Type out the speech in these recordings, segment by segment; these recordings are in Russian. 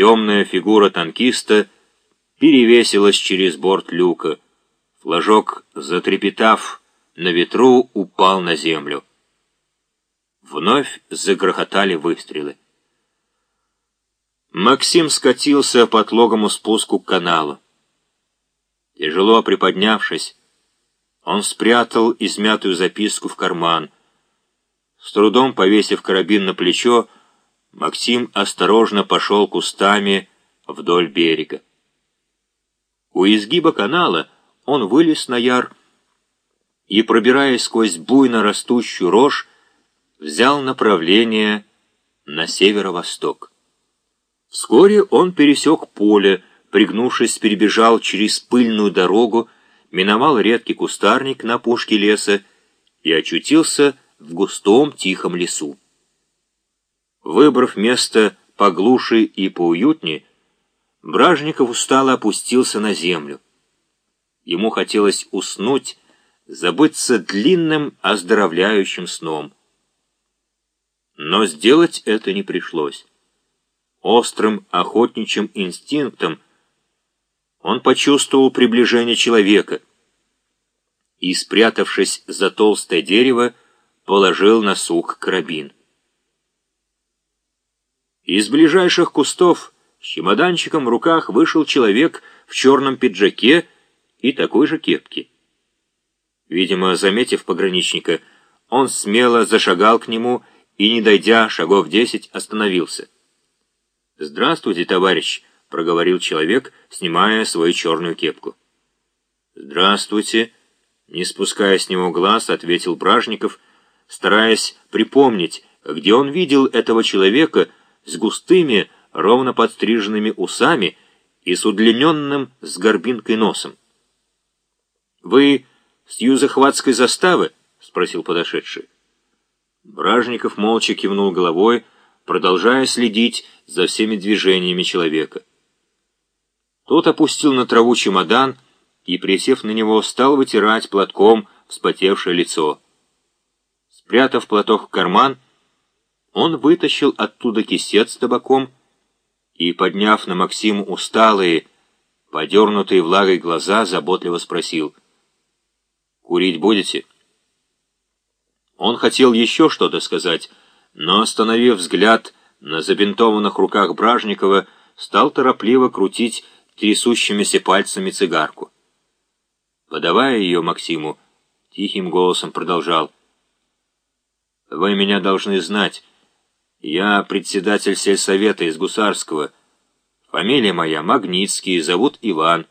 Темная фигура танкиста перевесилась через борт люка. Флажок, затрепетав, на ветру упал на землю. Вновь загрохотали выстрелы. Максим скатился по отлогому спуску к каналу. Тяжело приподнявшись, он спрятал измятую записку в карман. С трудом повесив карабин на плечо, Максим осторожно пошел кустами вдоль берега. У изгиба канала он вылез на яр и, пробираясь сквозь буйно растущую рожь, взял направление на северо-восток. Вскоре он пересек поле, пригнувшись, перебежал через пыльную дорогу, миновал редкий кустарник на пушке леса и очутился в густом тихом лесу. Выбрав место поглуше и поуютнее, Бражников устало опустился на землю. Ему хотелось уснуть, забыться длинным оздоровляющим сном. Но сделать это не пришлось. Острым охотничьим инстинктом он почувствовал приближение человека и, спрятавшись за толстое дерево, положил на сук карабин. Из ближайших кустов с чемоданчиком в руках вышел человек в черном пиджаке и такой же кепке. Видимо, заметив пограничника, он смело зашагал к нему и, не дойдя шагов десять, остановился. «Здравствуйте, товарищ», — проговорил человек, снимая свою черную кепку. «Здравствуйте», — не спуская с него глаз, ответил Бражников, стараясь припомнить, где он видел этого человека с густыми, ровно подстриженными усами и с удлиненным с горбинкой носом. «Вы с юзахватской заставы?» — спросил подошедший. Бражников молча кивнул головой, продолжая следить за всеми движениями человека. Тот опустил на траву чемодан и, присев на него, стал вытирать платком вспотевшее лицо. Спрятав платок в карман, он вытащил оттуда кисет с табаком и, подняв на Максиму усталые, подернутые влагой глаза, заботливо спросил, «Курить будете?» Он хотел еще что-то сказать, но, остановив взгляд на забинтованных руках Бражникова, стал торопливо крутить трясущимися пальцами цигарку. Подавая ее Максиму, тихим голосом продолжал. «Вы меня должны знать. Я председатель сельсовета из Гусарского. Фамилия моя Магнитский, зовут Иван.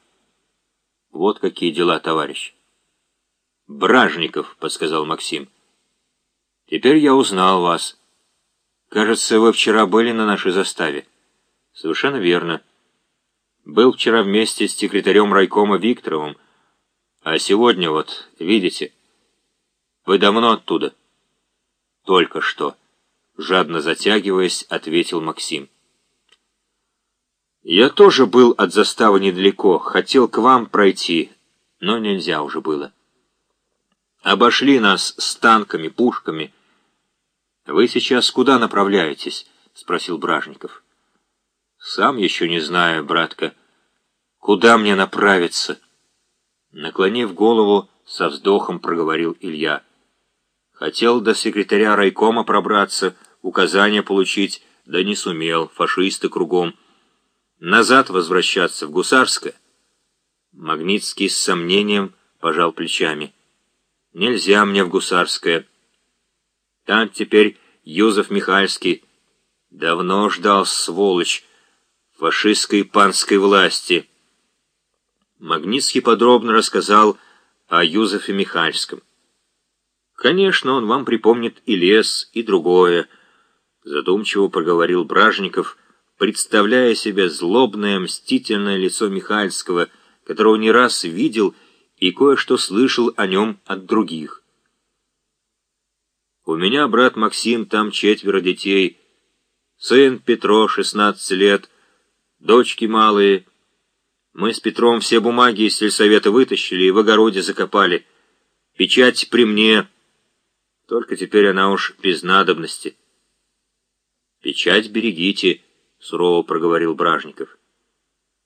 Вот какие дела, товарищ. Бражников, подсказал Максим. Теперь я узнал вас. Кажется, вы вчера были на нашей заставе. Совершенно верно. Был вчера вместе с секретарем райкома Викторовым. А сегодня вот, видите, вы давно оттуда. Только что жадно затягиваясь, ответил Максим. «Я тоже был от заставы недалеко, хотел к вам пройти, но нельзя уже было. Обошли нас с танками, пушками. Вы сейчас куда направляетесь?» — спросил Бражников. «Сам еще не знаю, братка, куда мне направиться?» Наклонив голову, со вздохом проговорил Илья. «Хотел до секретаря райкома пробраться, — указания получить, да не сумел, фашисты кругом. Назад возвращаться в Гусарское? Магнитский с сомнением пожал плечами. Нельзя мне в Гусарское. Там теперь Юзеф Михальский. Давно ждал, сволочь, фашистской панской власти. Магнитский подробно рассказал о Юзефе Михальском. Конечно, он вам припомнит и лес, и другое, задумчиво проговорил Бражников, представляя себе злобное, мстительное лицо Михальского, которого не раз видел и кое-что слышал о нем от других. «У меня брат Максим, там четверо детей, сын Петро, 16 лет, дочки малые. Мы с Петром все бумаги из сельсовета вытащили и в огороде закопали. Печать при мне, только теперь она уж без надобности». «Печать берегите», сурово проговорил Бражников.